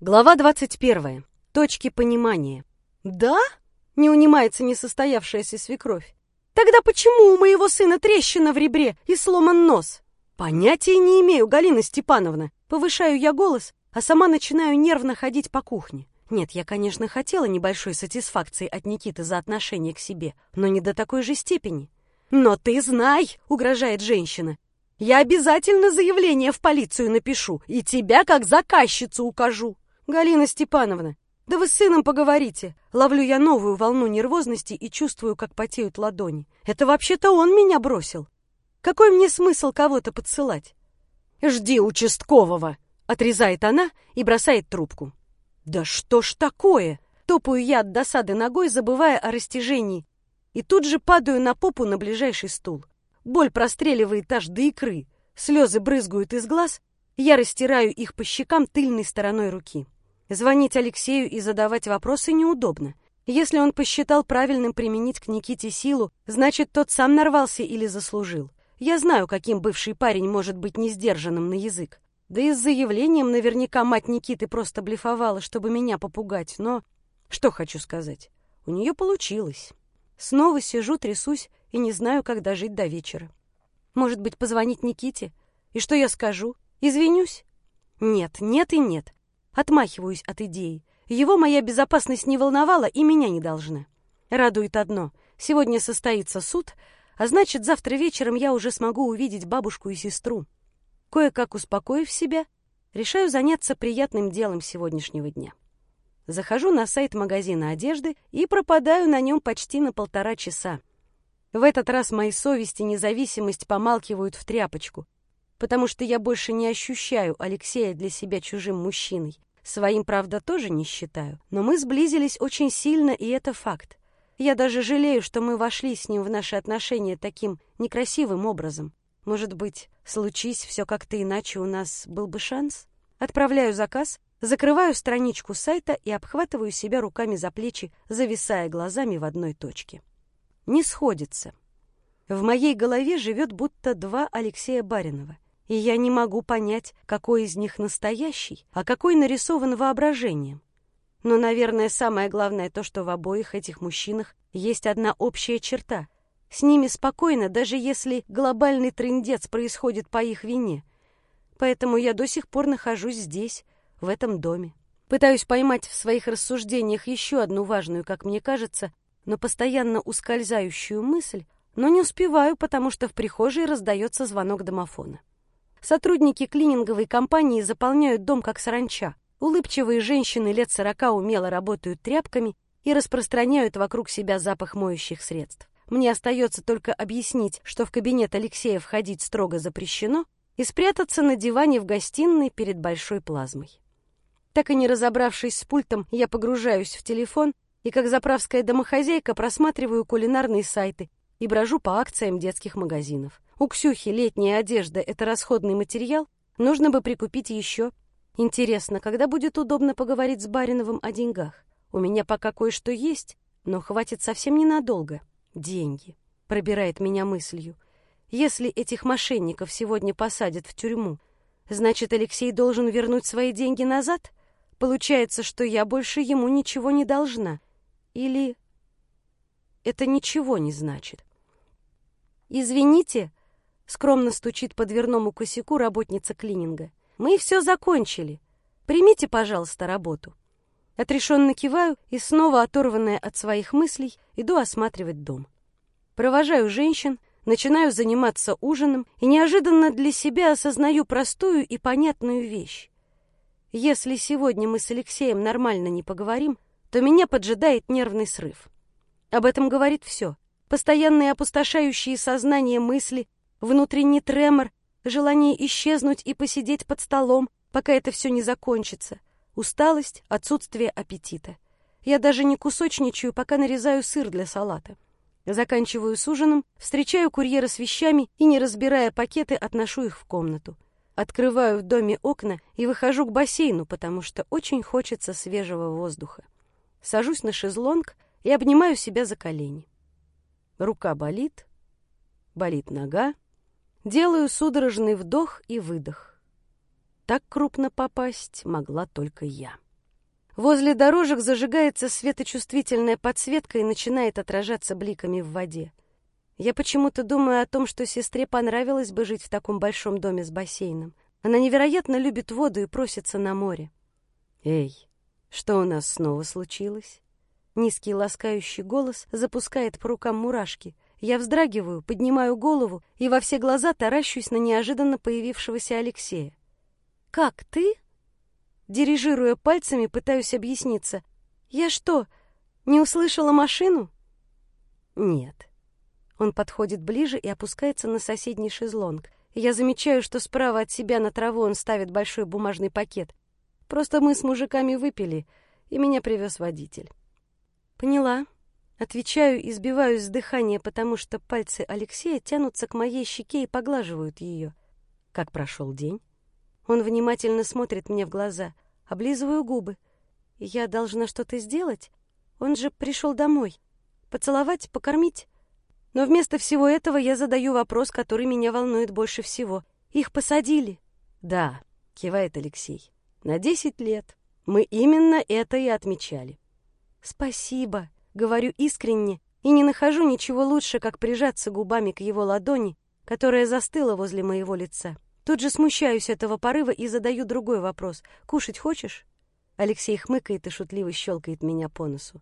Глава 21. Точки понимания. «Да?» — не унимается несостоявшаяся свекровь. «Тогда почему у моего сына трещина в ребре и сломан нос?» «Понятия не имею, Галина Степановна!» Повышаю я голос, а сама начинаю нервно ходить по кухне. Нет, я, конечно, хотела небольшой сатисфакции от Никиты за отношение к себе, но не до такой же степени. «Но ты знай!» — угрожает женщина. «Я обязательно заявление в полицию напишу и тебя как заказчицу укажу!» «Галина Степановна, да вы с сыном поговорите!» Ловлю я новую волну нервозности и чувствую, как потеют ладони. «Это вообще-то он меня бросил! Какой мне смысл кого-то подсылать?» «Жди участкового!» — отрезает она и бросает трубку. «Да что ж такое?» Топаю я от досады ногой, забывая о растяжении, и тут же падаю на попу на ближайший стул. Боль простреливает аж до икры, слезы брызгают из глаз, я растираю их по щекам тыльной стороной руки. Звонить Алексею и задавать вопросы неудобно. Если он посчитал правильным применить к Никите силу, значит, тот сам нарвался или заслужил. Я знаю, каким бывший парень может быть несдержанным на язык. Да и с заявлением наверняка мать Никиты просто блефовала, чтобы меня попугать, но... Что хочу сказать? У нее получилось. Снова сижу, трясусь и не знаю, как дожить до вечера. Может быть, позвонить Никите? И что я скажу? Извинюсь? Нет, нет и нет. Отмахиваюсь от идеи. Его моя безопасность не волновала и меня не должна. Радует одно. Сегодня состоится суд, а значит, завтра вечером я уже смогу увидеть бабушку и сестру. Кое-как успокоив себя, решаю заняться приятным делом сегодняшнего дня. Захожу на сайт магазина одежды и пропадаю на нем почти на полтора часа. В этот раз мои совесть и независимость помалкивают в тряпочку, потому что я больше не ощущаю Алексея для себя чужим мужчиной. Своим, правда, тоже не считаю, но мы сблизились очень сильно, и это факт. Я даже жалею, что мы вошли с ним в наши отношения таким некрасивым образом. Может быть, случись все как-то иначе, у нас был бы шанс? Отправляю заказ, закрываю страничку сайта и обхватываю себя руками за плечи, зависая глазами в одной точке. Не сходится. В моей голове живет будто два Алексея Баринова — и я не могу понять, какой из них настоящий, а какой нарисован воображением. Но, наверное, самое главное то, что в обоих этих мужчинах есть одна общая черта. С ними спокойно, даже если глобальный трындец происходит по их вине. Поэтому я до сих пор нахожусь здесь, в этом доме. Пытаюсь поймать в своих рассуждениях еще одну важную, как мне кажется, но постоянно ускользающую мысль, но не успеваю, потому что в прихожей раздается звонок домофона. Сотрудники клининговой компании заполняют дом как саранча. Улыбчивые женщины лет сорока умело работают тряпками и распространяют вокруг себя запах моющих средств. Мне остается только объяснить, что в кабинет Алексея входить строго запрещено, и спрятаться на диване в гостиной перед большой плазмой. Так и не разобравшись с пультом, я погружаюсь в телефон и, как заправская домохозяйка, просматриваю кулинарные сайты и брожу по акциям детских магазинов. У Ксюхи летняя одежда — это расходный материал, нужно бы прикупить еще. Интересно, когда будет удобно поговорить с Бариновым о деньгах? У меня пока кое-что есть, но хватит совсем ненадолго. Деньги. Пробирает меня мыслью. Если этих мошенников сегодня посадят в тюрьму, значит, Алексей должен вернуть свои деньги назад? Получается, что я больше ему ничего не должна. Или это ничего не значит? «Извините», Скромно стучит по дверному косяку работница клининга. «Мы все закончили. Примите, пожалуйста, работу». Отрешенно киваю и, снова оторванная от своих мыслей, иду осматривать дом. Провожаю женщин, начинаю заниматься ужином и неожиданно для себя осознаю простую и понятную вещь. Если сегодня мы с Алексеем нормально не поговорим, то меня поджидает нервный срыв. Об этом говорит все. Постоянные опустошающие сознание мысли, внутренний тремор, желание исчезнуть и посидеть под столом, пока это все не закончится, усталость, отсутствие аппетита. Я даже не кусочничаю, пока нарезаю сыр для салата. Заканчиваю с ужином, встречаю курьера с вещами и, не разбирая пакеты, отношу их в комнату. Открываю в доме окна и выхожу к бассейну, потому что очень хочется свежего воздуха. Сажусь на шезлонг и обнимаю себя за колени. Рука болит, болит нога, Делаю судорожный вдох и выдох. Так крупно попасть могла только я. Возле дорожек зажигается светочувствительная подсветка и начинает отражаться бликами в воде. Я почему-то думаю о том, что сестре понравилось бы жить в таком большом доме с бассейном. Она невероятно любит воду и просится на море. «Эй, что у нас снова случилось?» Низкий ласкающий голос запускает по рукам мурашки. Я вздрагиваю, поднимаю голову и во все глаза таращусь на неожиданно появившегося Алексея. «Как ты?» Дирижируя пальцами, пытаюсь объясниться. «Я что, не услышала машину?» «Нет». Он подходит ближе и опускается на соседний шезлонг. Я замечаю, что справа от себя на траву он ставит большой бумажный пакет. Просто мы с мужиками выпили, и меня привез водитель. Поняла. Отвечаю и сбиваюсь с дыхания, потому что пальцы Алексея тянутся к моей щеке и поглаживают ее. Как прошел день? Он внимательно смотрит мне в глаза. Облизываю губы. Я должна что-то сделать? Он же пришел домой. Поцеловать, покормить? Но вместо всего этого я задаю вопрос, который меня волнует больше всего. Их посадили? Да, кивает Алексей. На десять лет. Мы именно это и отмечали. «Спасибо», — говорю искренне, и не нахожу ничего лучше, как прижаться губами к его ладони, которая застыла возле моего лица. Тут же смущаюсь этого порыва и задаю другой вопрос. «Кушать хочешь?» Алексей хмыкает и шутливо щелкает меня по носу.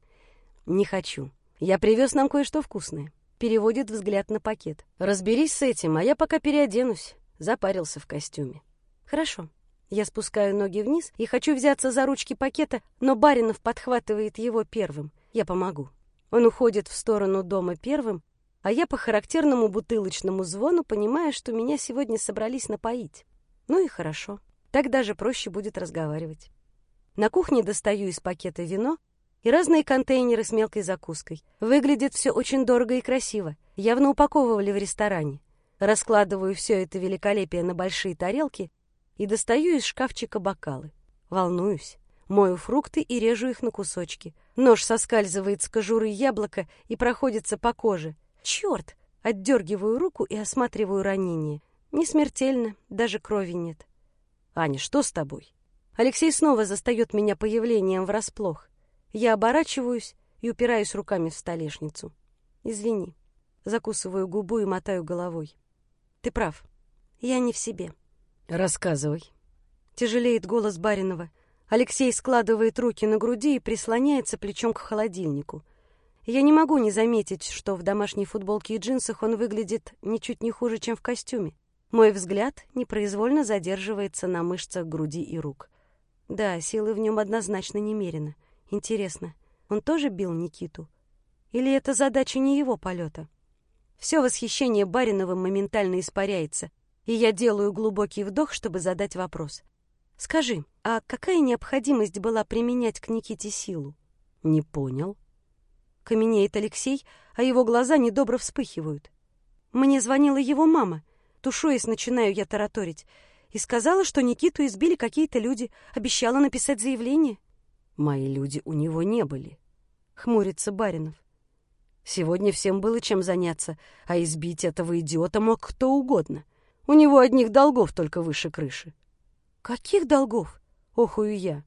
«Не хочу. Я привез нам кое-что вкусное». Переводит взгляд на пакет. «Разберись с этим, а я пока переоденусь». Запарился в костюме. «Хорошо». Я спускаю ноги вниз и хочу взяться за ручки пакета, но Баринов подхватывает его первым. Я помогу. Он уходит в сторону дома первым, а я по характерному бутылочному звону понимаю, что меня сегодня собрались напоить. Ну и хорошо. Так даже проще будет разговаривать. На кухне достаю из пакета вино и разные контейнеры с мелкой закуской. Выглядит все очень дорого и красиво. Явно упаковывали в ресторане. Раскладываю все это великолепие на большие тарелки и достаю из шкафчика бокалы. Волнуюсь. Мою фрукты и режу их на кусочки. Нож соскальзывает с кожуры яблока и проходится по коже. Черт! Отдергиваю руку и осматриваю ранение. Не смертельно, даже крови нет. «Аня, что с тобой?» Алексей снова застает меня появлением врасплох. Я оборачиваюсь и упираюсь руками в столешницу. «Извини». Закусываю губу и мотаю головой. «Ты прав. Я не в себе». Рассказывай. Тяжелеет голос Баринова. Алексей складывает руки на груди и прислоняется плечом к холодильнику. Я не могу не заметить, что в домашней футболке и джинсах он выглядит ничуть не хуже, чем в костюме. Мой взгляд непроизвольно задерживается на мышцах груди и рук. Да, силы в нем однозначно немерено. Интересно, он тоже бил Никиту? Или это задача не его полета? Все восхищение Бариновым моментально испаряется — и я делаю глубокий вдох, чтобы задать вопрос. «Скажи, а какая необходимость была применять к Никите силу?» «Не понял». Каменеет Алексей, а его глаза недобро вспыхивают. Мне звонила его мама. Тушуясь, начинаю я тараторить. И сказала, что Никиту избили какие-то люди. Обещала написать заявление. «Мои люди у него не были», — хмурится Баринов. «Сегодня всем было чем заняться, а избить этого идиота мог кто угодно». У него одних долгов только выше крыши. Каких долгов? Охую я.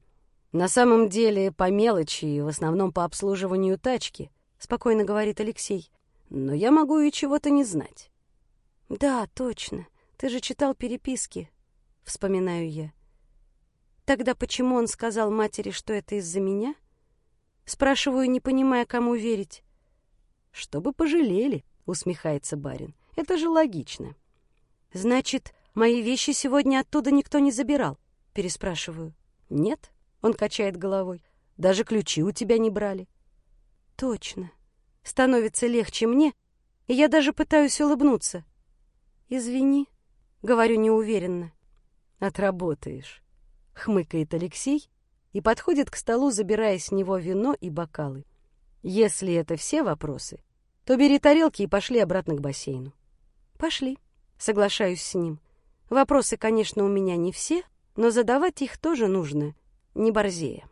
На самом деле по мелочи и в основном по обслуживанию тачки, спокойно говорит Алексей. Но я могу и чего-то не знать. Да, точно. Ты же читал переписки, вспоминаю я. Тогда почему он сказал матери, что это из-за меня? Спрашиваю, не понимая, кому верить. Чтобы пожалели, усмехается барин. Это же логично. «Значит, мои вещи сегодня оттуда никто не забирал?» — переспрашиваю. «Нет», — он качает головой. «Даже ключи у тебя не брали». «Точно. Становится легче мне, и я даже пытаюсь улыбнуться. «Извини», — говорю неуверенно. «Отработаешь», — хмыкает Алексей и подходит к столу, забирая с него вино и бокалы. «Если это все вопросы, то бери тарелки и пошли обратно к бассейну». «Пошли». Соглашаюсь с ним. Вопросы, конечно, у меня не все, но задавать их тоже нужно, не борзея.